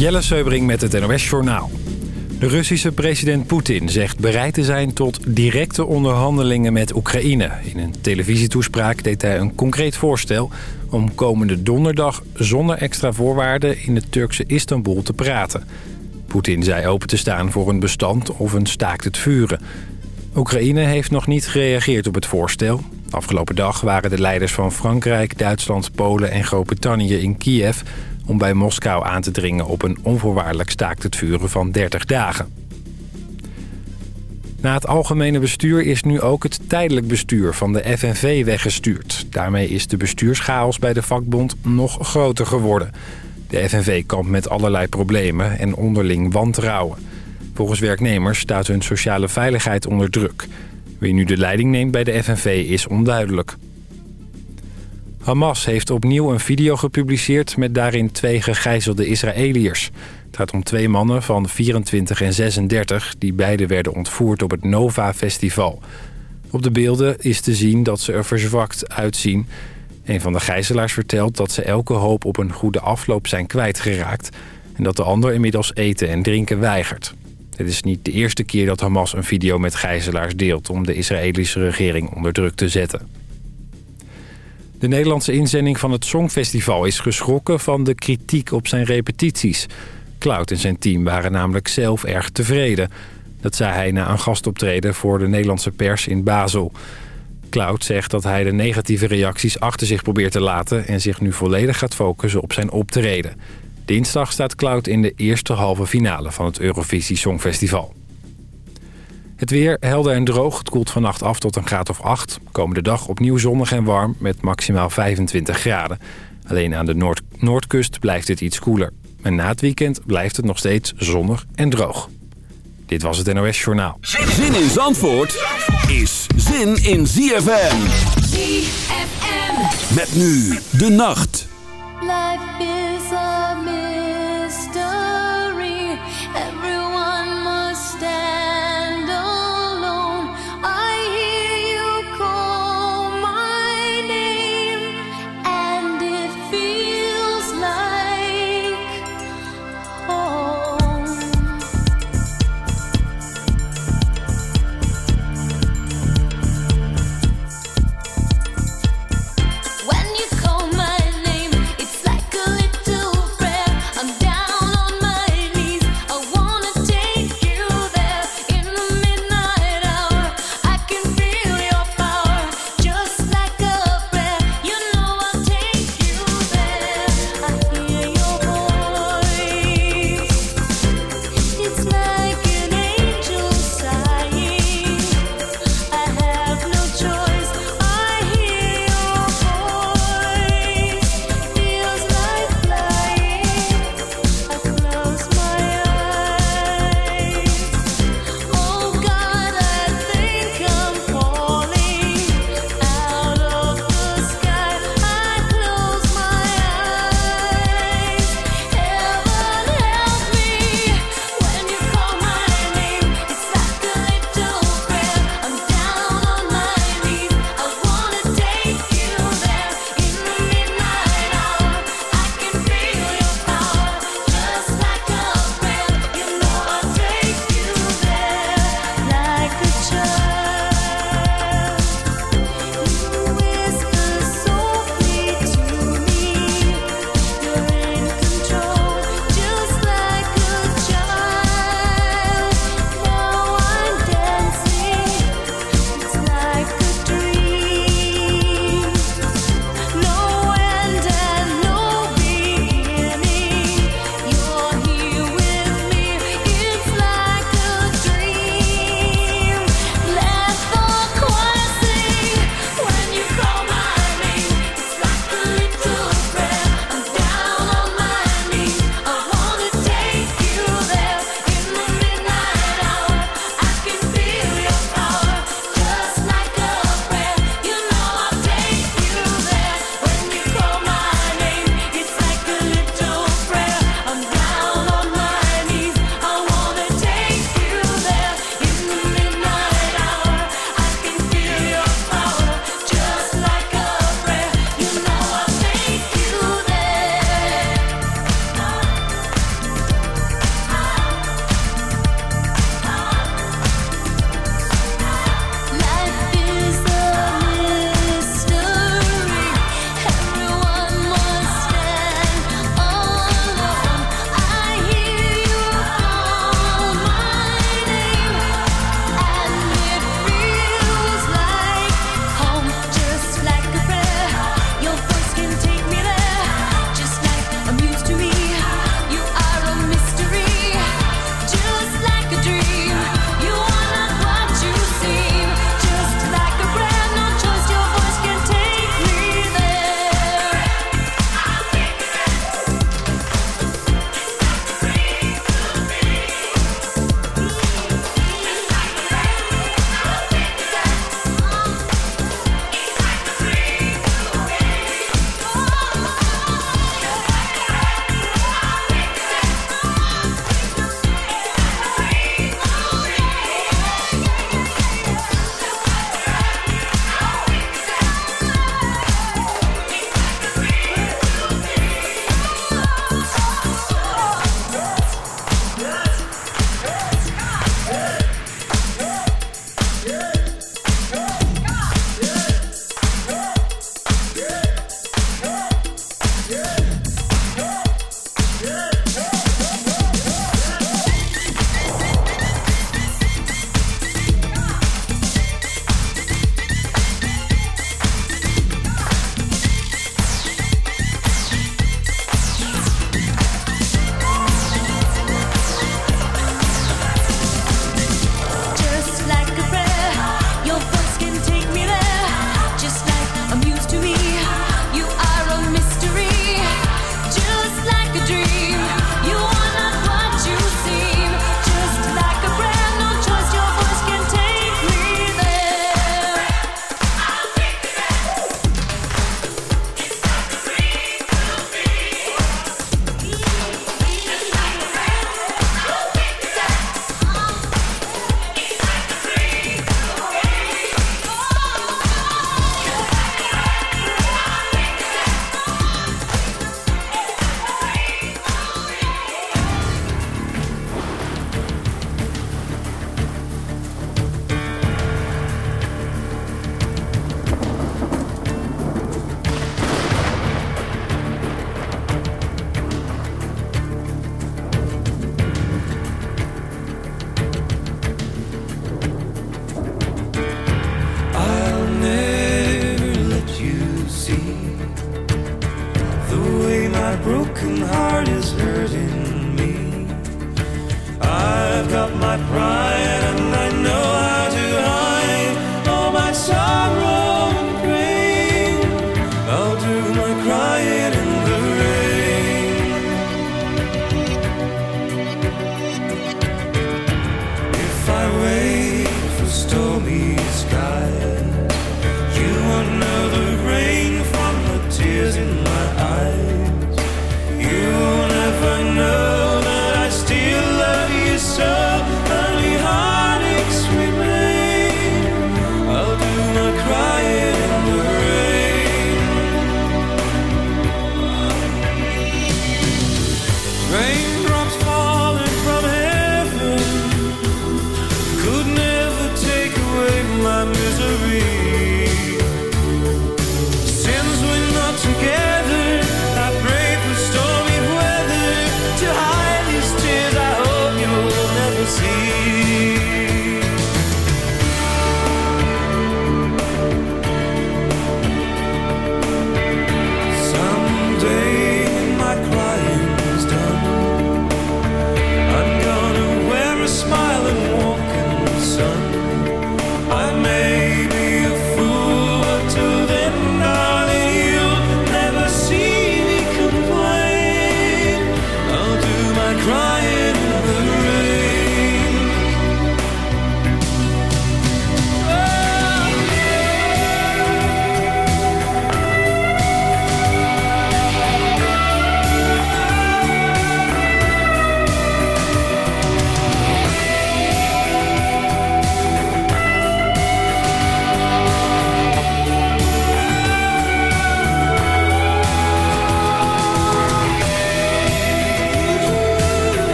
Jelle Seubring met het NOS Journaal. De Russische president Poetin zegt bereid te zijn tot directe onderhandelingen met Oekraïne. In een televisietoespraak deed hij een concreet voorstel... om komende donderdag zonder extra voorwaarden in het Turkse Istanbul te praten. Poetin zei open te staan voor een bestand of een staakt het vuren. Oekraïne heeft nog niet gereageerd op het voorstel. Afgelopen dag waren de leiders van Frankrijk, Duitsland, Polen en Groot-Brittannië in Kiev om bij Moskou aan te dringen op een onvoorwaardelijk staakt het vuren van 30 dagen. Na het algemene bestuur is nu ook het tijdelijk bestuur van de FNV weggestuurd. Daarmee is de bestuurschaos bij de vakbond nog groter geworden. De FNV kampt met allerlei problemen en onderling wantrouwen. Volgens werknemers staat hun sociale veiligheid onder druk. Wie nu de leiding neemt bij de FNV is onduidelijk. Hamas heeft opnieuw een video gepubliceerd met daarin twee gegijzelde Israëliërs. Het gaat om twee mannen van 24 en 36 die beide werden ontvoerd op het Nova Festival. Op de beelden is te zien dat ze er verzwakt uitzien. Een van de gijzelaars vertelt dat ze elke hoop op een goede afloop zijn kwijtgeraakt... en dat de ander inmiddels eten en drinken weigert. Het is niet de eerste keer dat Hamas een video met gijzelaars deelt... om de Israëlische regering onder druk te zetten. De Nederlandse inzending van het Songfestival is geschrokken van de kritiek op zijn repetities. Cloud en zijn team waren namelijk zelf erg tevreden. Dat zei hij na een gastoptreden voor de Nederlandse pers in Basel. Cloud zegt dat hij de negatieve reacties achter zich probeert te laten... en zich nu volledig gaat focussen op zijn optreden. Dinsdag staat Cloud in de eerste halve finale van het Eurovisie Songfestival. Het weer helder en droog. Het koelt vannacht af tot een graad of 8. Komende dag opnieuw zonnig en warm met maximaal 25 graden. Alleen aan de noord noordkust blijft het iets koeler. En na het weekend blijft het nog steeds zonnig en droog. Dit was het NOS Journaal. Zin in Zandvoort is zin in ZFM. ZFM. Met nu de nacht. Life is a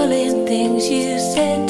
recalling things you said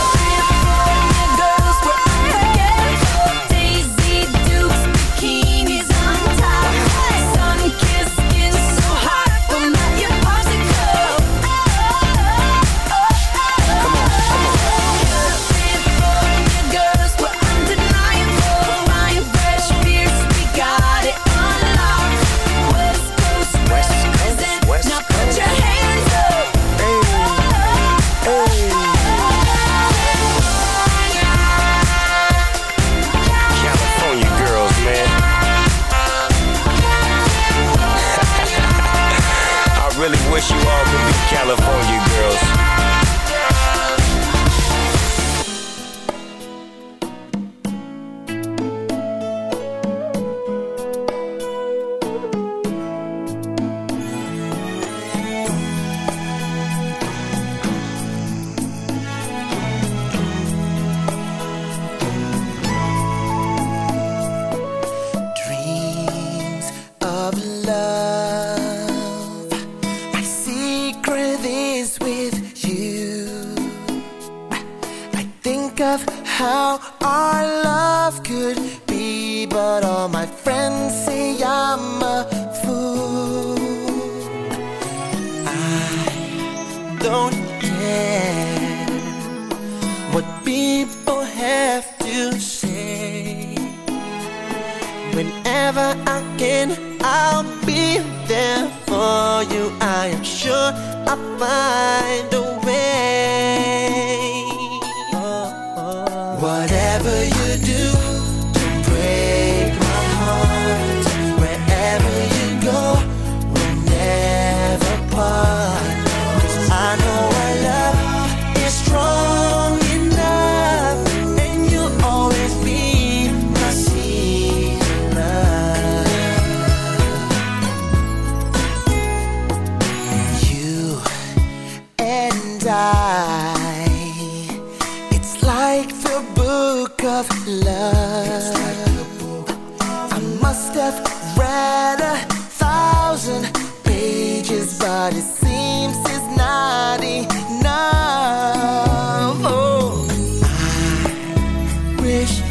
wish you all could be California girls. Wish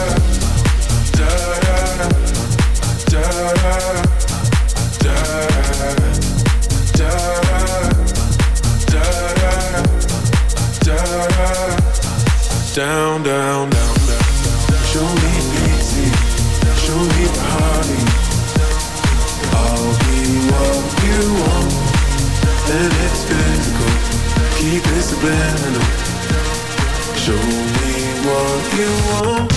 Down, down, down, down. Show me easy, show me what you want, and it's physical. Keep it subliminal. Show me what you want.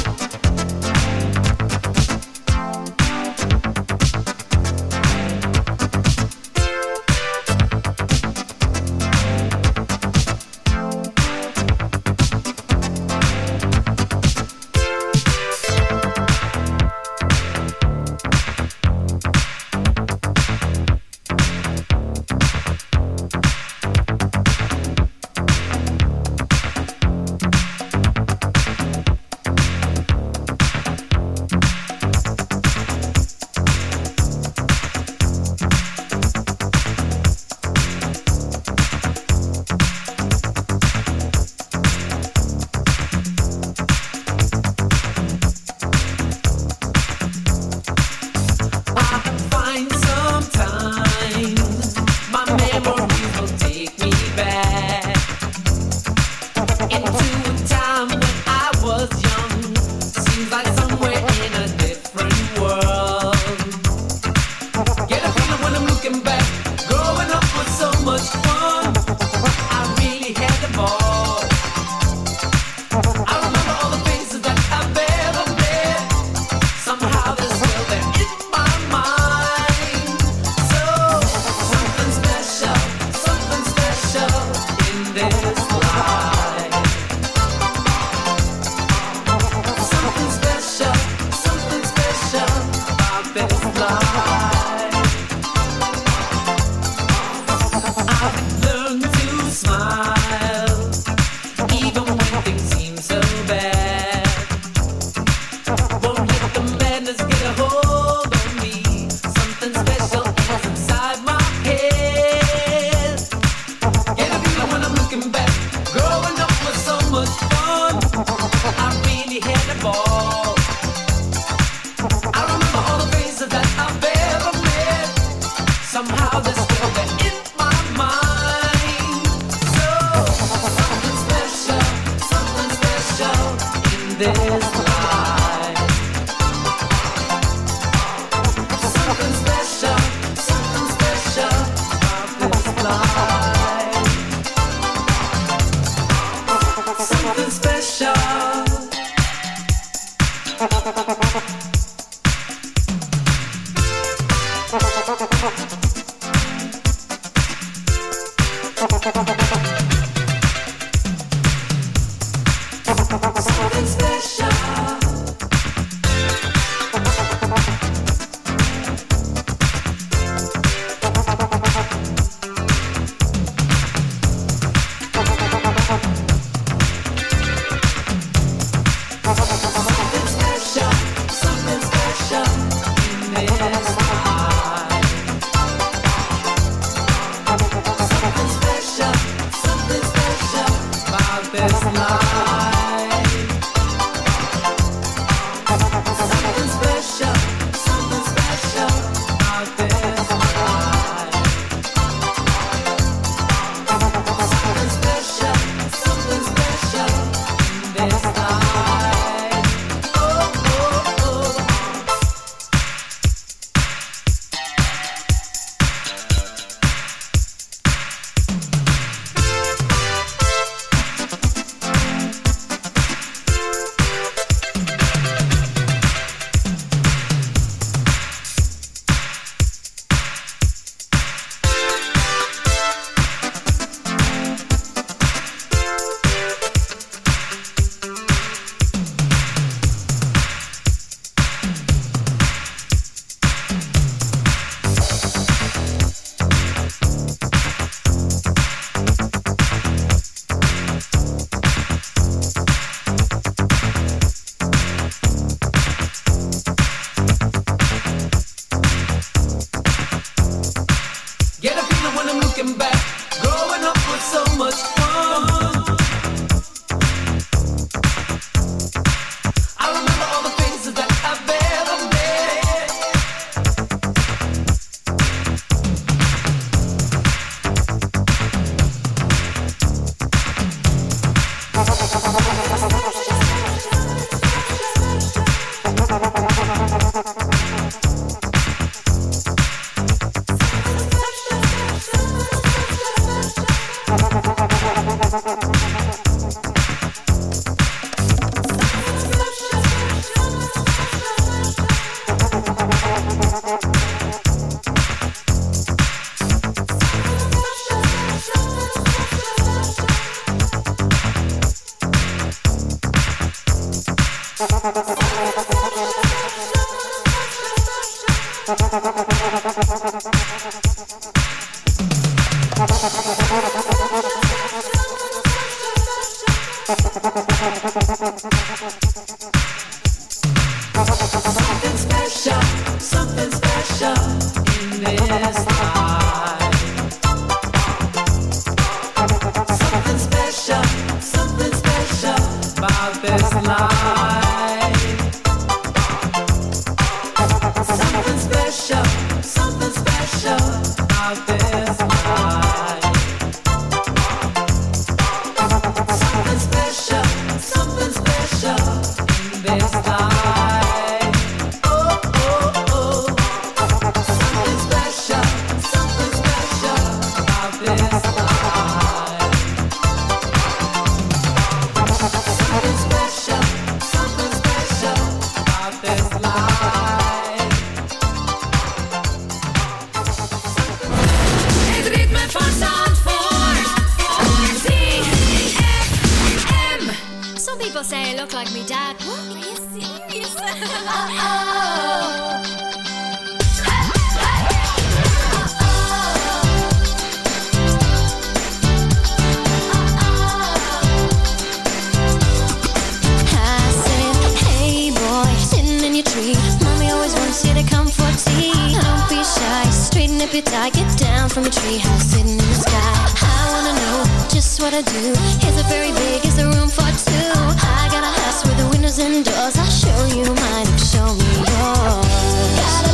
If you I get down from a treehouse sitting in the sky. I wanna know just what I do. Is it very big, is there room for two? I got a house with the windows and doors. I'll show you mine, and show me yours.